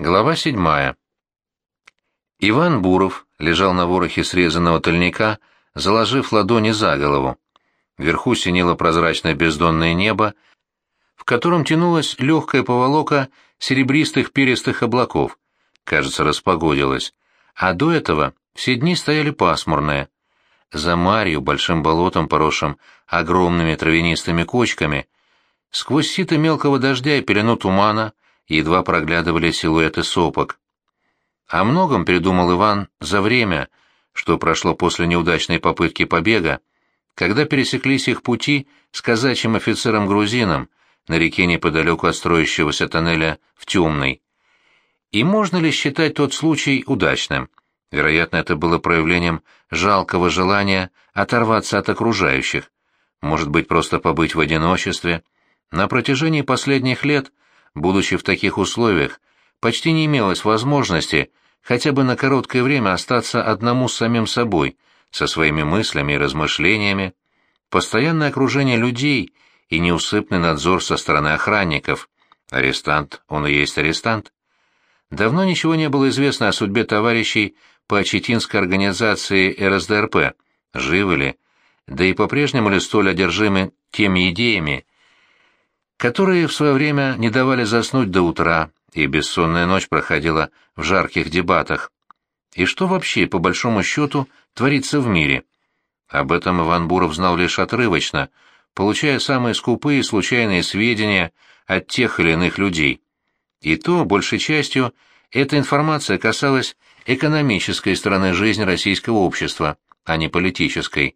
Глава седьмая. Иван Буров лежал на ворохе срезанного тольника, заложив ладони за голову. Вверху синело прозрачное бездонное небо, в котором тянулась легкая поволока серебристых перистых облаков. Кажется, распогодилось. А до этого все дни стояли пасмурные. За Марью, большим болотом, поросшим огромными травянистыми кочками, сквозь сито мелкого дождя и пелену тумана едва проглядывали силуэты сопок. О многом придумал Иван за время, что прошло после неудачной попытки побега, когда пересеклись их пути с казачьим офицером-грузином на реке неподалеку от строящегося тоннеля в Темный. И можно ли считать тот случай удачным? Вероятно, это было проявлением жалкого желания оторваться от окружающих, может быть, просто побыть в одиночестве. На протяжении последних лет будучи в таких условиях, почти не имелось возможности хотя бы на короткое время остаться одному с самим собой, со своими мыслями и размышлениями. Постоянное окружение людей и неусыпный надзор со стороны охранников. Арестант, он и есть арестант. Давно ничего не было известно о судьбе товарищей по Читинской организации РСДРП, живы ли, да и по-прежнему ли столь одержимы теми идеями, которые в свое время не давали заснуть до утра, и бессонная ночь проходила в жарких дебатах. И что вообще, по большому счету, творится в мире? Об этом Иван Буров знал лишь отрывочно, получая самые скупые случайные сведения от тех или иных людей. И то, большей частью, эта информация касалась экономической стороны жизни российского общества, а не политической.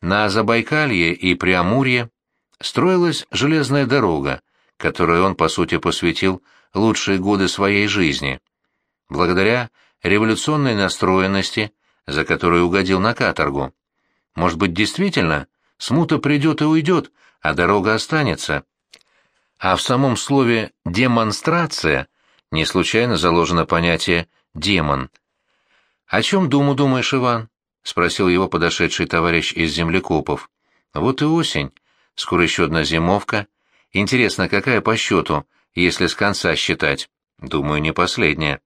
На Забайкалье и Преамурье строилась железная дорога, которой он, по сути, посвятил лучшие годы своей жизни. Благодаря революционной настроенности, за которую угодил на каторгу. Может быть, действительно, смута придет и уйдет, а дорога останется. А в самом слове «демонстрация» не случайно заложено понятие «демон». «О чем думу думаешь, Иван?» — спросил его подошедший товарищ из землекопов. «Вот и осень. Скоро еще одна зимовка. Интересно, какая по счету, если с конца считать? Думаю, не последняя.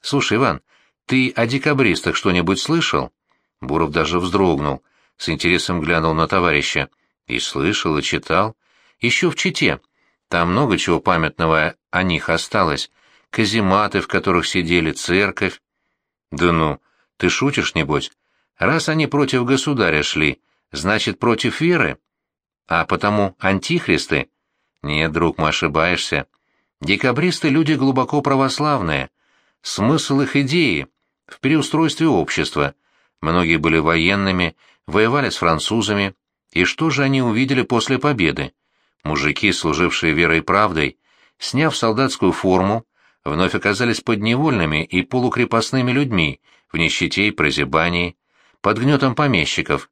Слушай, Иван, ты о декабристах что-нибудь слышал? Буров даже вздрогнул, с интересом глянул на товарища. И слышал, и читал. Еще в Чите. Там много чего памятного о них осталось. Казематы, в которых сидели, церковь. Да ну, ты шутишь, небось? Раз они против государя шли, значит, против веры? А потому антихристы? Нет, друг, мы ошибаешься. Декабристы — люди глубоко православные. Смысл их идеи в переустройстве общества. Многие были военными, воевали с французами. И что же они увидели после победы? Мужики, служившие верой и правдой, сняв солдатскую форму, вновь оказались подневольными и полукрепостными людьми в нищете и прозябании, под гнетом помещиков,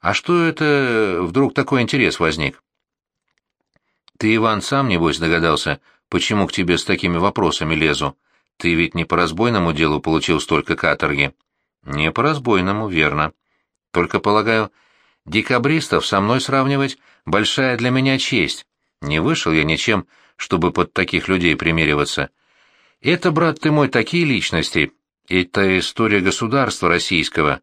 а что это вдруг такой интерес возник? Ты, Иван, сам, небось, догадался, почему к тебе с такими вопросами лезу? Ты ведь не по разбойному делу получил столько каторги. Не по разбойному, верно. Только, полагаю, декабристов со мной сравнивать — большая для меня честь. Не вышел я ничем, чтобы под таких людей примериваться. Это, брат ты мой, такие личности. Это история государства российского.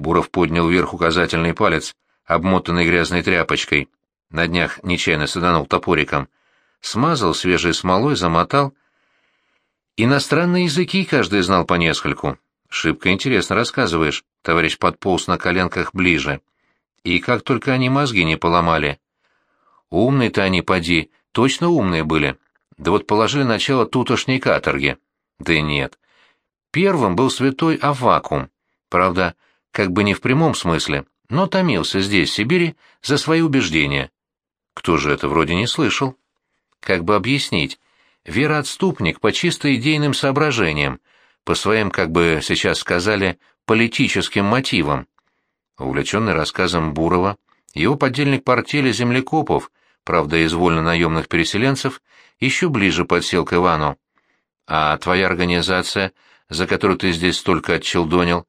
Буров поднял вверх указательный палец, обмотанный грязной тряпочкой. На днях нечаянно саданул топориком. Смазал свежей смолой, замотал. Иностранные языки каждый знал по нескольку. Шибко интересно рассказываешь, товарищ подполз на коленках ближе. И как только они мозги не поломали. Умные-то они, поди, точно умные были. Да вот положили начало тутошней каторги. Да нет. Первым был святой Аввакум. Правда, как бы не в прямом смысле, но томился здесь, в Сибири, за свои убеждения. Кто же это вроде не слышал? Как бы объяснить? Вероотступник по чисто идейным соображениям, по своим, как бы сейчас сказали, политическим мотивам. Увлеченный рассказом Бурова, его подельник портели землекопов, правда, из вольно-наемных переселенцев, еще ближе подсел к Ивану. А твоя организация, за которую ты здесь столько отчелдонил,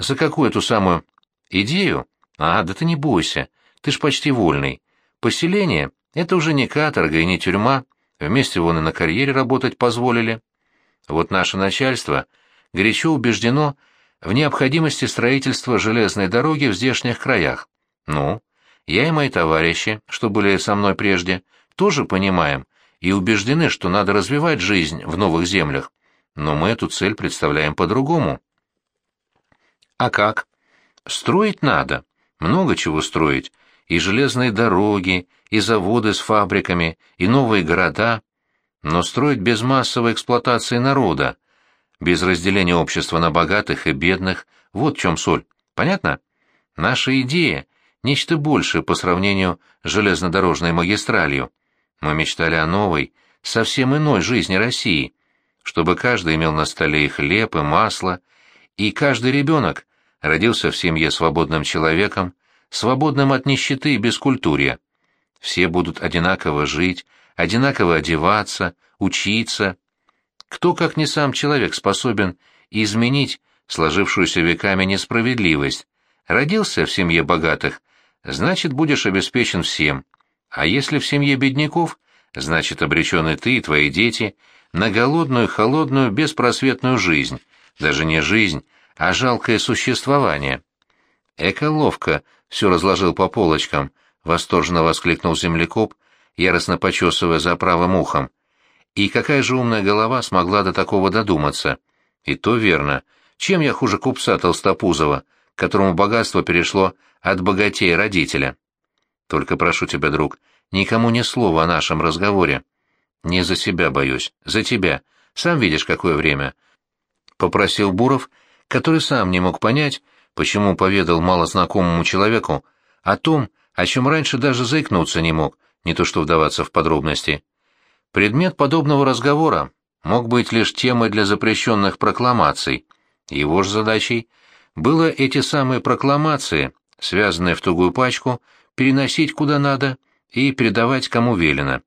за какую эту самую идею? А, да ты не бойся, ты ж почти вольный. Поселение — это уже не каторга и не тюрьма, вместе вон и на карьере работать позволили. Вот наше начальство горячо убеждено в необходимости строительства железной дороги в здешних краях. Ну, я и мои товарищи, что были со мной прежде, тоже понимаем и убеждены, что надо развивать жизнь в новых землях, но мы эту цель представляем по-другому. А как? Строить надо, много чего строить, и железные дороги, и заводы с фабриками, и новые города, но строить без массовой эксплуатации народа, без разделения общества на богатых и бедных, вот в чем соль. Понятно? Наша идея — нечто большее по сравнению с железнодорожной магистралью. Мы мечтали о новой, совсем иной жизни России, чтобы каждый имел на столе и хлеб, и масло, и каждый ребенок родился в семье свободным человеком, свободным от нищеты и бескультурья. Все будут одинаково жить, одинаково одеваться, учиться. Кто, как не сам человек, способен изменить сложившуюся веками несправедливость? Родился в семье богатых, значит, будешь обеспечен всем. А если в семье бедняков, значит, обречены ты и твои дети на голодную, холодную, беспросветную жизнь. Даже не жизнь, а жалкое существование. Эко ловко все разложил по полочкам, восторженно воскликнул землекоп, яростно почесывая за правым ухом. И какая же умная голова смогла до такого додуматься? И то верно. Чем я хуже купца Толстопузова, которому богатство перешло от богатея родителя? Только прошу тебя, друг, никому ни слова о нашем разговоре. Не за себя боюсь, за тебя. Сам видишь, какое время. Попросил Буров, который сам не мог понять, почему поведал малознакомому человеку о том, о чем раньше даже заикнуться не мог, не то что вдаваться в подробности. Предмет подобного разговора мог быть лишь темой для запрещенных прокламаций. Его же задачей было эти самые прокламации, связанные в тугую пачку, переносить куда надо и передавать кому велено.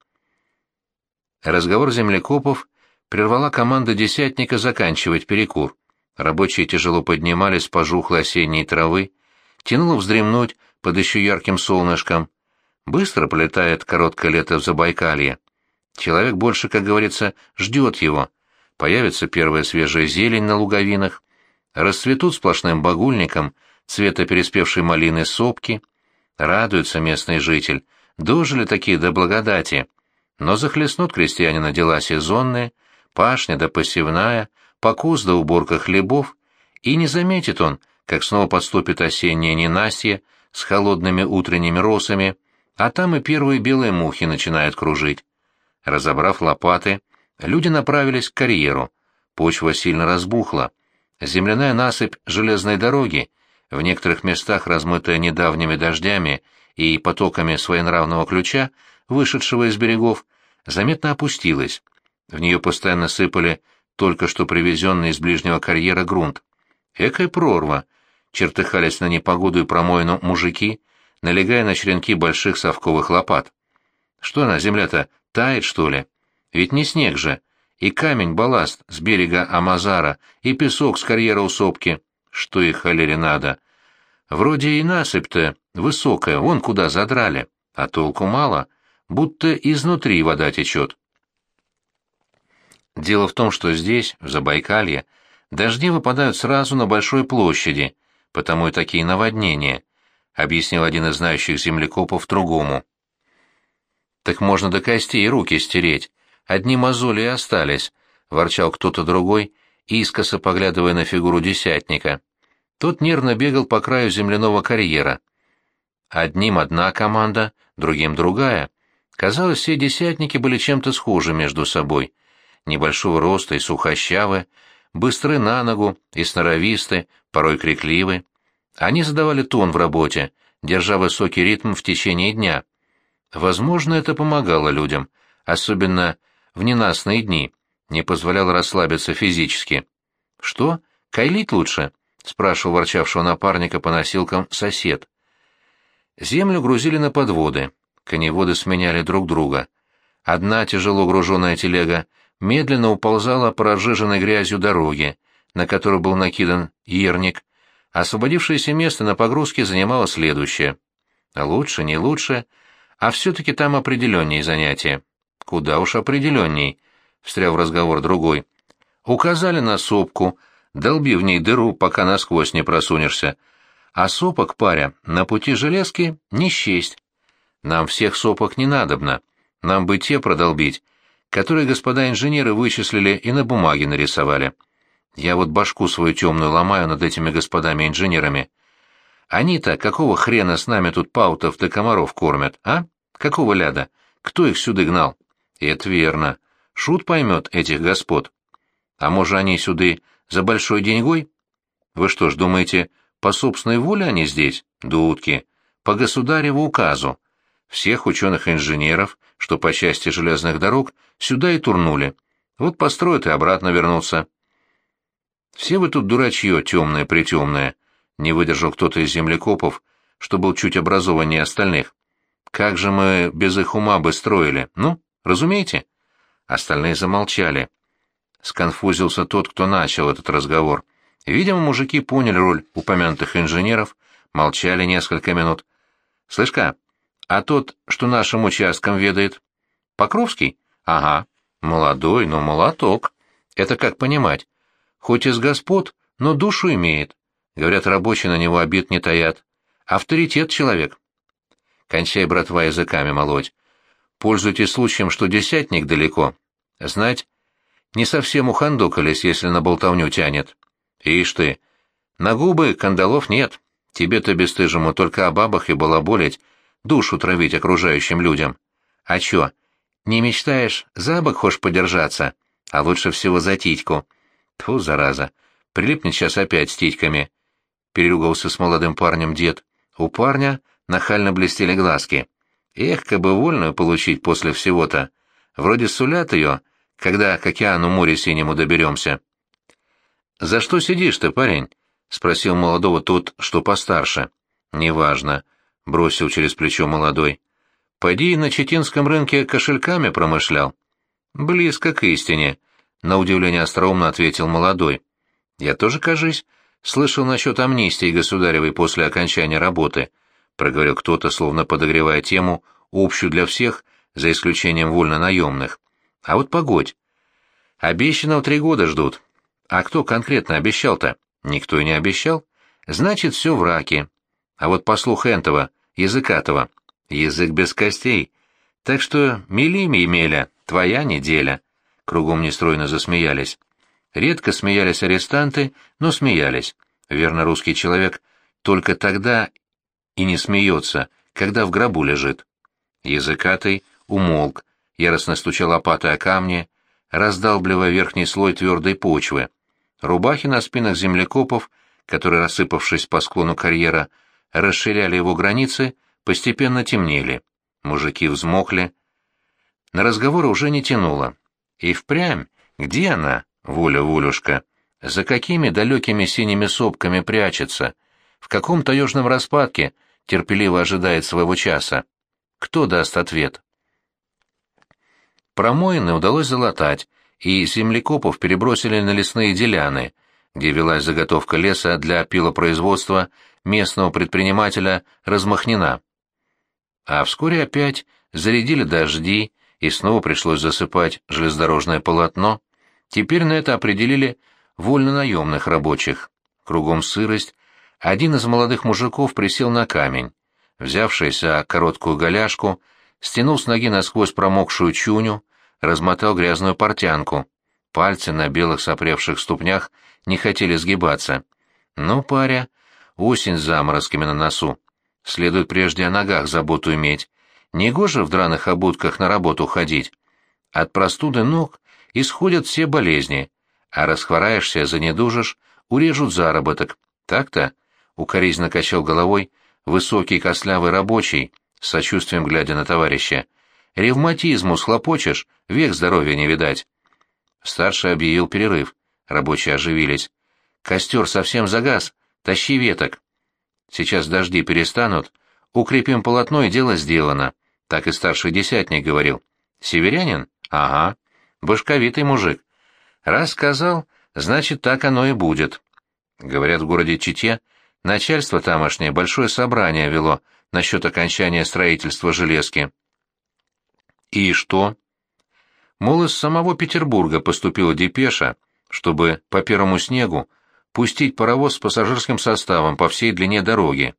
Разговор землекопов прервала команда десятника заканчивать перекур. Рабочие тяжело поднимались с пожухлой осенней травы, тянуло вздремнуть под еще ярким солнышком. Быстро пролетает короткое лето в Забайкалье. Человек больше, как говорится, ждет его. Появится первая свежая зелень на луговинах, расцветут сплошным багульником цвета переспевшей малины сопки. Радуется местный житель, дожили такие до благодати. Но захлестнут крестьянина дела сезонные, пашня да посевная, покус да уборка хлебов, и не заметит он, как снова подступит осеннее ненастье с холодными утренними росами, а там и первые белые мухи начинают кружить. Разобрав лопаты, люди направились к карьеру. Почва сильно разбухла. Земляная насыпь железной дороги, в некоторых местах размытая недавними дождями и потоками своенравного ключа, вышедшего из берегов, заметно опустилась. В нее постоянно сыпали только что привезенный из ближнего карьера грунт. Экая прорва! Чертыхались на непогоду и промоину мужики, налегая на черенки больших совковых лопат. Что она, земля-то, тает, что ли? Ведь не снег же. И камень-балласт с берега Амазара, и песок с карьера усопки. Что их холере надо? Вроде и насыпь-то высокая, вон куда задрали, а толку мало, будто изнутри вода течет. Дело в том, что здесь, в Забайкалье, дожди выпадают сразу на большой площади, потому и такие наводнения, объяснил один из знающих землекопов другому. Так можно до костей руки стереть, одни мозоли и остались, ворчал кто-то другой, искоса поглядывая на фигуру десятника. Тот нервно бегал по краю земляного карьера. Одним одна команда, другим другая. Казалось, все десятники были чем-то схожи между собой. Небольшого роста и сухощавы, быстры на ногу и сноровисты, порой крикливы. Они задавали тон в работе, держа высокий ритм в течение дня. Возможно, это помогало людям, особенно в ненастные дни, не позволяло расслабиться физически. «Что? Кайлить лучше?» — спрашивал ворчавшего напарника по носилкам сосед. Землю грузили на подводы, коневоды сменяли друг друга. Одна тяжело груженная телега медленно уползала по разжиженной грязью дороги, на которой был накидан ерник, освободившееся место на погрузке занимало следующее. Лучше, не лучше, а все-таки там определеннее занятие. Куда уж определенней, встрял в разговор другой. Указали на сопку, долби в ней дыру, пока насквозь не просунешься. А сопок, паря, на пути железки не счесть. Нам всех сопок не надобно. Нам бы те продолбить, которые господа инженеры вычислили и на бумаге нарисовали. Я вот башку свою темную ломаю над этими господами-инженерами. Они-то какого хрена с нами тут паутов да комаров кормят, а? Какого ляда? Кто их сюда гнал? Это верно. Шут поймет этих господ. А может, они сюда за большой деньгой? Вы что ж думаете, по собственной воле они здесь? Дудки. По государеву указу. Всех ученых-инженеров, что по части железных дорог, сюда и турнули. Вот построят и обратно вернутся. Все вы тут дурачье темное-притемное. Не выдержал кто-то из землекопов, что был чуть образованнее остальных. Как же мы без их ума бы строили, ну, разумеете? Остальные замолчали. Сконфузился тот, кто начал этот разговор. Видимо, мужики поняли роль упомянутых инженеров, молчали несколько минут. «Слышь-ка, а тот, что нашим участком ведает?» «Покровский?» «Ага. Молодой, но молоток. Это как понимать? Хоть из господ, но душу имеет. Говорят, рабочие на него обид не таят. Авторитет человек. Кончай, братва, языками молоть. Пользуйтесь случаем, что десятник далеко. Знать, не совсем ухандокались, если на болтовню тянет. Ишь ты, на губы кандалов нет. Тебе-то бесстыжему только о бабах и балаболить, душу травить окружающим людям. А чё, не мечтаешь, за бок хочешь подержаться, а лучше всего за титьку. Тьфу, зараза, прилипнет сейчас опять с титьками. Переругался с молодым парнем дед. У парня нахально блестели глазки. Эх, как бы вольную получить после всего-то. Вроде сулят ее, когда к океану море синему доберемся. «За что сидишь ты, парень?» — спросил молодого тот, что постарше. «Неважно», — бросил через плечо молодой. «Пойди на Читинском рынке кошельками промышлял». «Близко к истине», — на удивление остроумно ответил молодой. «Я тоже, кажись, слышал насчет амнистии государевой после окончания работы», — проговорил кто-то, словно подогревая тему, общую для всех, за исключением вольно-наемных. «А вот погодь. Обещанного три года ждут. А кто конкретно обещал-то? Никто и не обещал. Значит, все в раке. А вот по слуху Энтова, языкатого, язык без костей. Так что мели Емеля, твоя неделя». Кругом нестройно засмеялись. Редко смеялись арестанты, но смеялись. Верно, русский человек только тогда и не смеется, когда в гробу лежит. Языкатый умолк, яростно стучал лопатой о камни, раздалбливая верхний слой твердой почвы. Рубахи на спинах землекопов, которые, рассыпавшись по склону карьера, расширяли его границы, постепенно темнели. Мужики взмокли. На разговоры уже не тянуло. И впрямь, где она, воля-волюшка? За какими далекими синими сопками прячется? В каком таежном распадке терпеливо ожидает своего часа? Кто даст ответ? Промоины удалось залатать, и землекопов перебросили на лесные деляны, где велась заготовка леса для пилопроизводства местного предпринимателя Размахнина. А вскоре опять зарядили дожди, и снова пришлось засыпать железнодорожное полотно. Теперь на это определили вольно-наемных рабочих. Кругом сырость. Один из молодых мужиков присел на камень. Взявшийся короткую голяшку, стянул с ноги насквозь промокшую чуню, размотал грязную портянку. Пальцы на белых сопревших ступнях не хотели сгибаться. «Ну, паря, осень с заморозками на носу. Следует прежде о ногах заботу иметь. Негоже в драных обутках на работу ходить. От простуды ног исходят все болезни, а расхвораешься, занедужишь, урежут заработок. Так-то?» — укоризненно качал головой высокий костлявый рабочий, с сочувствием глядя на товарища. Ревматизму схлопочешь, век здоровья не видать. Старший объявил перерыв. Рабочие оживились. Костер совсем загас, тащи веток. Сейчас дожди перестанут, укрепим полотно и дело сделано. Так и старший десятник говорил. Северянин? Ага. Башковитый мужик. Раз сказал, значит, так оно и будет. Говорят, в городе Чите начальство тамошнее большое собрание вело насчет окончания строительства железки. И что? Мол, из самого Петербурга поступила депеша, чтобы по первому снегу пустить паровоз с пассажирским составом по всей длине дороги.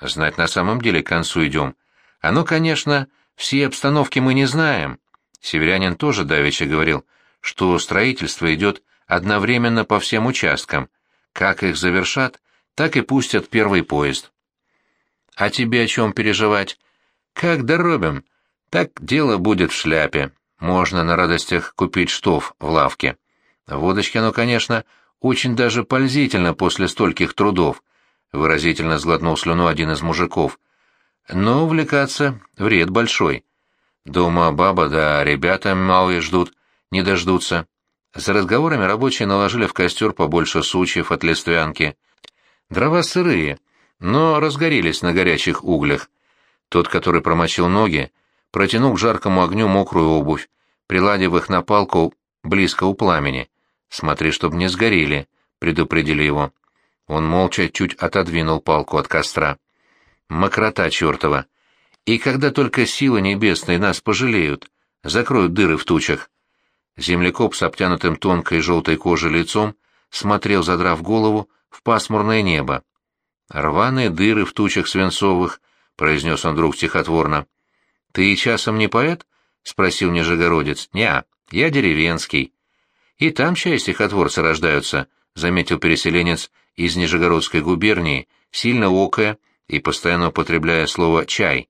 Знать на самом деле к концу идем. Оно, конечно, все обстановки мы не знаем. Северянин тоже давеча говорил, что строительство идет одновременно по всем участкам. Как их завершат, так и пустят первый поезд. А тебе о чем переживать? Как доробим, так дело будет в шляпе. Можно на радостях купить штоф в лавке. Водочки оно, конечно, очень даже пользительно после стольких трудов, — выразительно сглотнул слюну один из мужиков. Но увлекаться вред большой. Дома баба да ребята малые ждут, не дождутся. За разговорами рабочие наложили в костер побольше сучьев от листвянки. Дрова сырые, но разгорелись на горячих углях. Тот, который промочил ноги, протянул к жаркому огню мокрую обувь, приладив их на палку близко у пламени. «Смотри, чтоб не сгорели», — предупредили его. Он молча чуть отодвинул палку от костра. «Мокрота чертова! И когда только силы небесные нас пожалеют, закроют дыры в тучах». Землекоп с обтянутым тонкой желтой кожей лицом смотрел, задрав голову, в пасмурное небо. «Рваные дыры в тучах свинцовых», — произнес он вдруг стихотворно. «Ты часом не поэт?» — спросил Нижегородец. «Не, я деревенский». «И там чай стихотворцы рождаются», — заметил переселенец из Нижегородской губернии, сильно окая и постоянно употребляя слово «чай».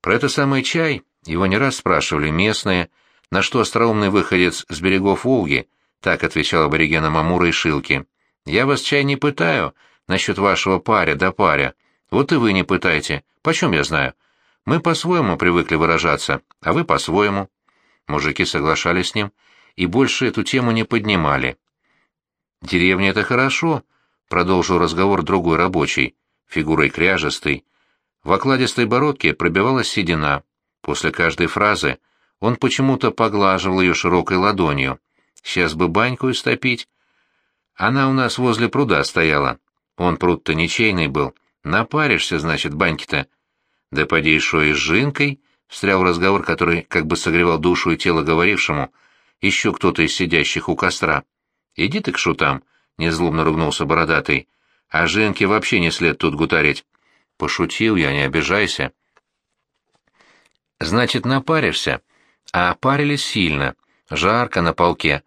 Про это самый чай его не раз спрашивали местные, на что остроумный выходец с берегов Волги так отвечал аборигенам Амура и Шилки. «Я вас чай не пытаю насчет вашего паря да паря. Вот и вы не пытайте. Почем я знаю? Мы по-своему привыкли выражаться, а вы по-своему». Мужики соглашались с ним, и больше эту тему не поднимали. «Деревня — это хорошо», — продолжил разговор другой рабочий, фигурой кряжестой. В окладистой бородке пробивалась седина. После каждой фразы он почему-то поглаживал ее широкой ладонью. «Сейчас бы баньку истопить». Она у нас возле пруда стояла. Он пруд-то ничейный был. Напаришься, значит, баньки-то. Да поди шо и с жинкой, — встрял разговор, который как бы согревал душу и тело говорившему — еще кто-то из сидящих у костра. «Иди ты к шутам», — незлобно ругнулся бородатый. «А Женке вообще не след тут гутарить». «Пошутил я, не обижайся». «Значит, напаришься?» А парились сильно, жарко на полке,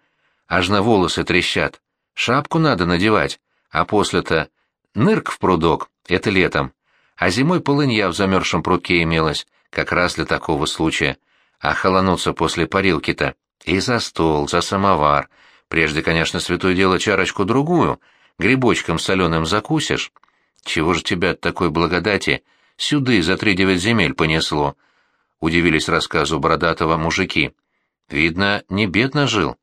аж на волосы трещат. Шапку надо надевать, а после-то нырк в прудок, это летом. А зимой полынья в замерзшем прудке имелась, как раз для такого случая. А холонуться после парилки-то. И за стол, за самовар. Прежде, конечно, святое дело чарочку-другую. Грибочком соленым закусишь. Чего же тебя от такой благодати сюды за три девять земель понесло? Удивились рассказу бородатого мужики. Видно, не бедно жил.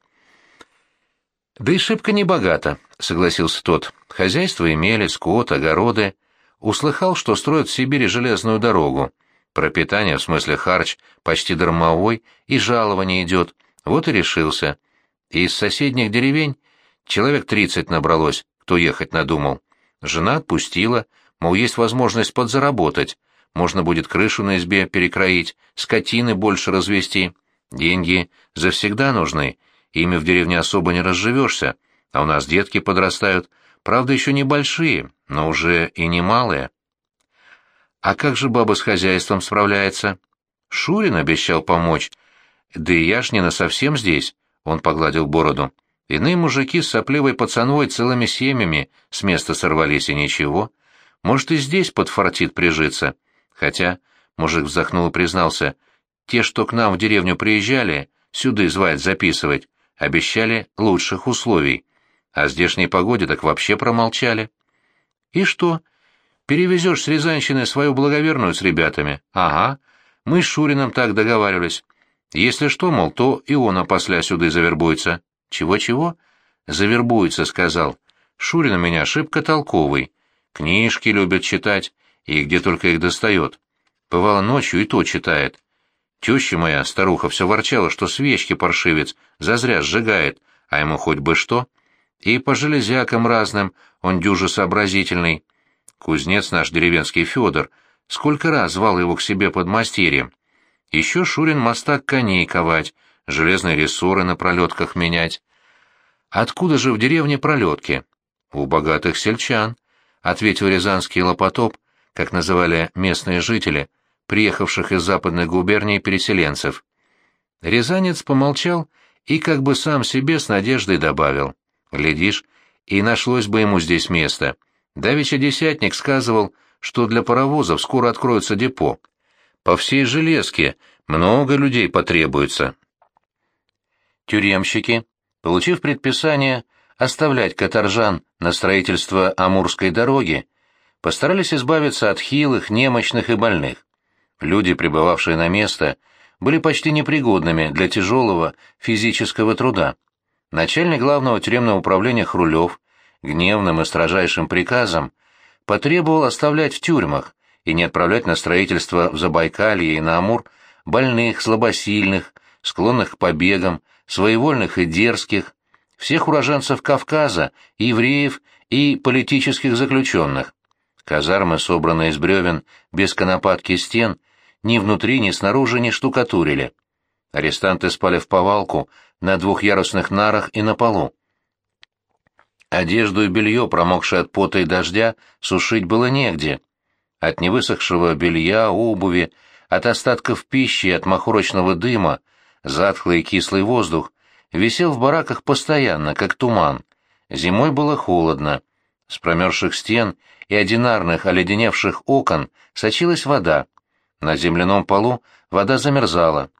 Да и шибко не богато, согласился тот. Хозяйство имели, скот, огороды. Услыхал, что строят в Сибири железную дорогу. Пропитание, в смысле харч, почти дармовой, и жалование идет. Вот и решился. Из соседних деревень человек тридцать набралось, кто ехать надумал. Жена отпустила, мол, есть возможность подзаработать, можно будет крышу на избе перекроить, скотины больше развести. Деньги завсегда нужны, ими в деревне особо не разживешься, а у нас детки подрастают, правда, еще небольшие, но уже и немалые. А как же баба с хозяйством справляется? Шурин обещал помочь, да и я ж не насовсем здесь, — он погладил бороду. Иные мужики с сопливой пацанвой целыми семьями с места сорвались и ничего. Может, и здесь подфартит прижиться. Хотя, мужик вздохнул и признался, те, что к нам в деревню приезжали, сюда звать записывать, обещали лучших условий. А здешней погоде так вообще промолчали. И что? Перевезешь с Рязанщины свою благоверную с ребятами? Ага. Мы с Шурином так договаривались. Если что, мол, то и он опосля сюда завербуется. Чего-чего? Завербуется, сказал. Шурин у меня ошибка толковый. Книжки любит читать, и где только их достает. Бывало ночью и то читает. Теща моя, старуха, все ворчала, что свечки паршивец, зазря сжигает, а ему хоть бы что. И по железякам разным он дюже сообразительный. Кузнец наш деревенский Федор, сколько раз звал его к себе под мастерьем. Еще Шурин мостак коней ковать, железные рессоры на пролетках менять. Откуда же в деревне пролетки? У богатых сельчан, ответил рязанский лопотоп, как называли местные жители, приехавших из западной губернии переселенцев. Рязанец помолчал и как бы сам себе с надеждой добавил. Глядишь, и нашлось бы ему здесь место. Давича десятник сказывал, что для паровозов скоро откроется депо. По всей железке много людей потребуется. Тюремщики, получив предписание оставлять каторжан на строительство Амурской дороги, постарались избавиться от хилых, немощных и больных. Люди, прибывавшие на место, были почти непригодными для тяжелого физического труда. Начальник главного тюремного управления Хрулев гневным и строжайшим приказом потребовал оставлять в тюрьмах и не отправлять на строительство в Забайкалье и на Амур больных, слабосильных, склонных к побегам, своевольных и дерзких, всех уроженцев Кавказа, евреев и политических заключенных. Казармы, собранные из бревен без конопатки стен, ни внутри, ни снаружи не штукатурили. Арестанты спали в повалку на двухъярусных нарах и на полу. Одежду и белье, промокшее от пота и дождя, сушить было негде. От невысохшего белья, обуви, от остатков пищи от махорочного дыма, затхлый и кислый воздух, висел в бараках постоянно, как туман. Зимой было холодно. С промерзших стен и одинарных оледеневших окон сочилась вода. На земляном полу вода замерзала.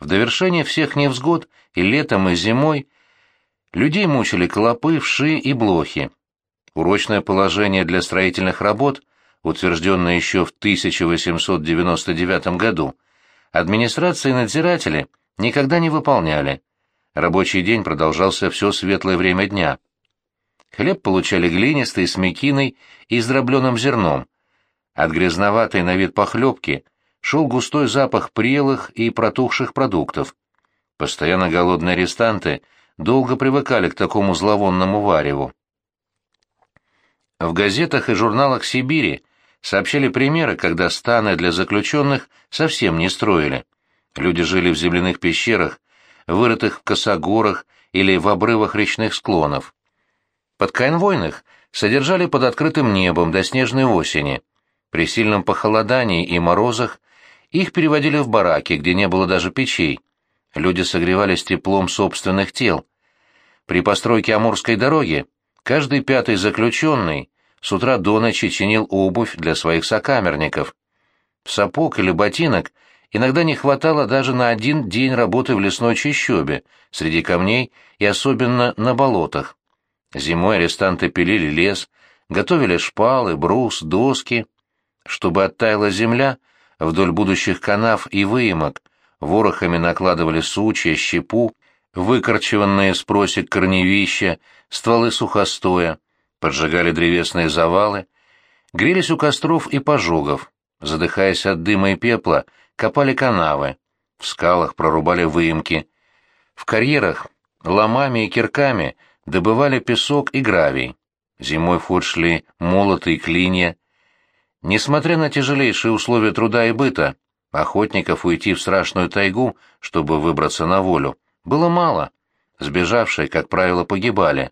В довершение всех невзгод и летом, и зимой Людей мучили клопы, вши и блохи. Урочное положение для строительных работ, утвержденное еще в 1899 году, администрация и надзиратели никогда не выполняли. Рабочий день продолжался все светлое время дня. Хлеб получали глинистый, с мекиной и с дробленым зерном. От грязноватой на вид похлебки шел густой запах прелых и протухших продуктов. Постоянно голодные арестанты – долго привыкали к такому зловонному вареву. В газетах и журналах Сибири сообщали примеры, когда станы для заключенных совсем не строили. Люди жили в земляных пещерах, вырытых в косогорах или в обрывах речных склонов. Подконвойных содержали под открытым небом до снежной осени. При сильном похолодании и морозах их переводили в бараки, где не было даже печей. Люди согревались теплом собственных тел. При постройке Амурской дороги каждый пятый заключенный с утра до ночи чинил обувь для своих сокамерников. Сапог или ботинок иногда не хватало даже на один день работы в лесной чащобе, среди камней и особенно на болотах. Зимой арестанты пилили лес, готовили шпалы, брус, доски. Чтобы оттаяла земля, вдоль будущих канав и выемок – ворохами накладывали сучья, щепу, выкорчеванные с просек корневища, стволы сухостоя, поджигали древесные завалы, грелись у костров и пожогов, задыхаясь от дыма и пепла, копали канавы, в скалах прорубали выемки, в карьерах ломами и кирками добывали песок и гравий, зимой в ход шли молоты и клинья. Несмотря на тяжелейшие условия труда и быта, Охотников уйти в страшную тайгу, чтобы выбраться на волю, было мало. Сбежавшие, как правило, погибали.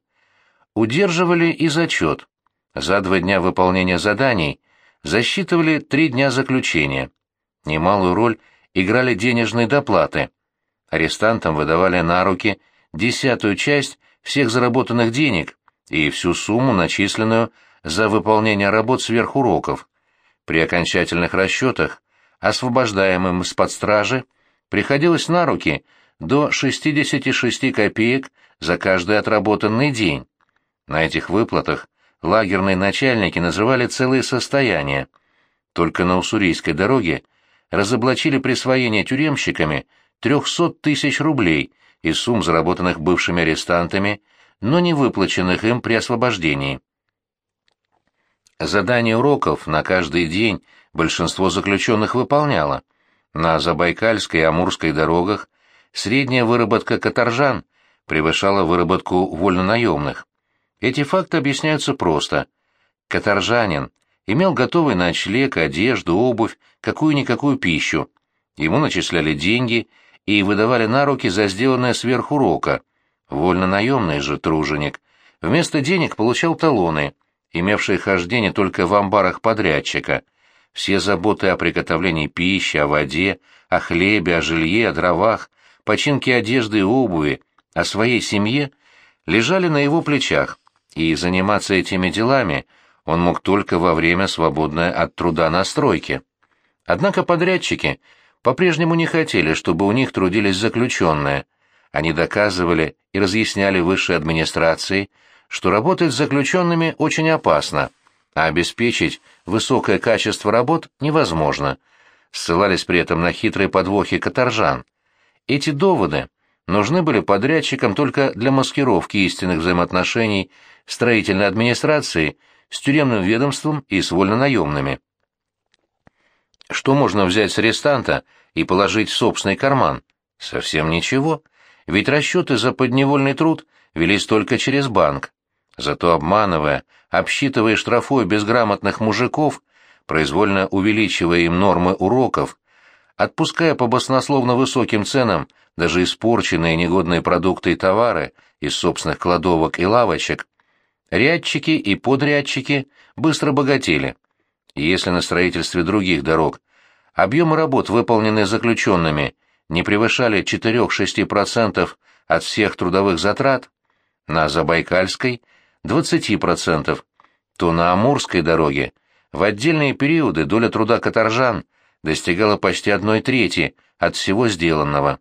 Удерживали и зачет. За два дня выполнения заданий засчитывали три дня заключения. Немалую роль играли денежные доплаты. Арестантам выдавали на руки десятую часть всех заработанных денег и всю сумму, начисленную за выполнение работ сверх уроков. При окончательных расчетах освобождаемым из-под стражи приходилось на руки до 66 копеек за каждый отработанный день. На этих выплатах лагерные начальники называли целые состояния. Только на Уссурийской дороге разоблачили присвоение тюремщиками 300 тысяч рублей из сумм, заработанных бывшими арестантами, но не выплаченных им при освобождении. Задание уроков на каждый день большинство заключенных выполняло. На Забайкальской и Амурской дорогах средняя выработка каторжан превышала выработку вольнонаемных. Эти факты объясняются просто. Каторжанин имел готовый ночлег, одежду, обувь, какую-никакую пищу. Ему начисляли деньги и выдавали на руки за сделанное сверхурока. Вольно-наемный же труженик вместо денег получал талоны, имевшие хождение только в амбарах подрядчика. Все заботы о приготовлении пищи, о воде, о хлебе, о жилье, о дровах, починке одежды и обуви, о своей семье лежали на его плечах, и заниматься этими делами он мог только во время, свободное от труда на стройке. Однако подрядчики по-прежнему не хотели, чтобы у них трудились заключенные. Они доказывали и разъясняли высшей администрации, что работать с заключенными очень опасно, а обеспечить высокое качество работ невозможно, ссылались при этом на хитрые подвохи каторжан. Эти доводы нужны были подрядчикам только для маскировки истинных взаимоотношений строительной администрации с тюремным ведомством и с вольнонаемными. Что можно взять с арестанта и положить в собственный карман? Совсем ничего, ведь расчеты за подневольный труд велись только через банк. Зато обманывая, обсчитывая штрафой безграмотных мужиков, произвольно увеличивая им нормы уроков, отпуская по баснословно высоким ценам даже испорченные негодные продукты и товары из собственных кладовок и лавочек, рядчики и подрядчики быстро богатели. если на строительстве других дорог объемы работ, выполненные заключенными, не превышали 4-6% от всех трудовых затрат, на Забайкальской – 20%, то на Амурской дороге в отдельные периоды доля труда каторжан достигала почти одной трети от всего сделанного.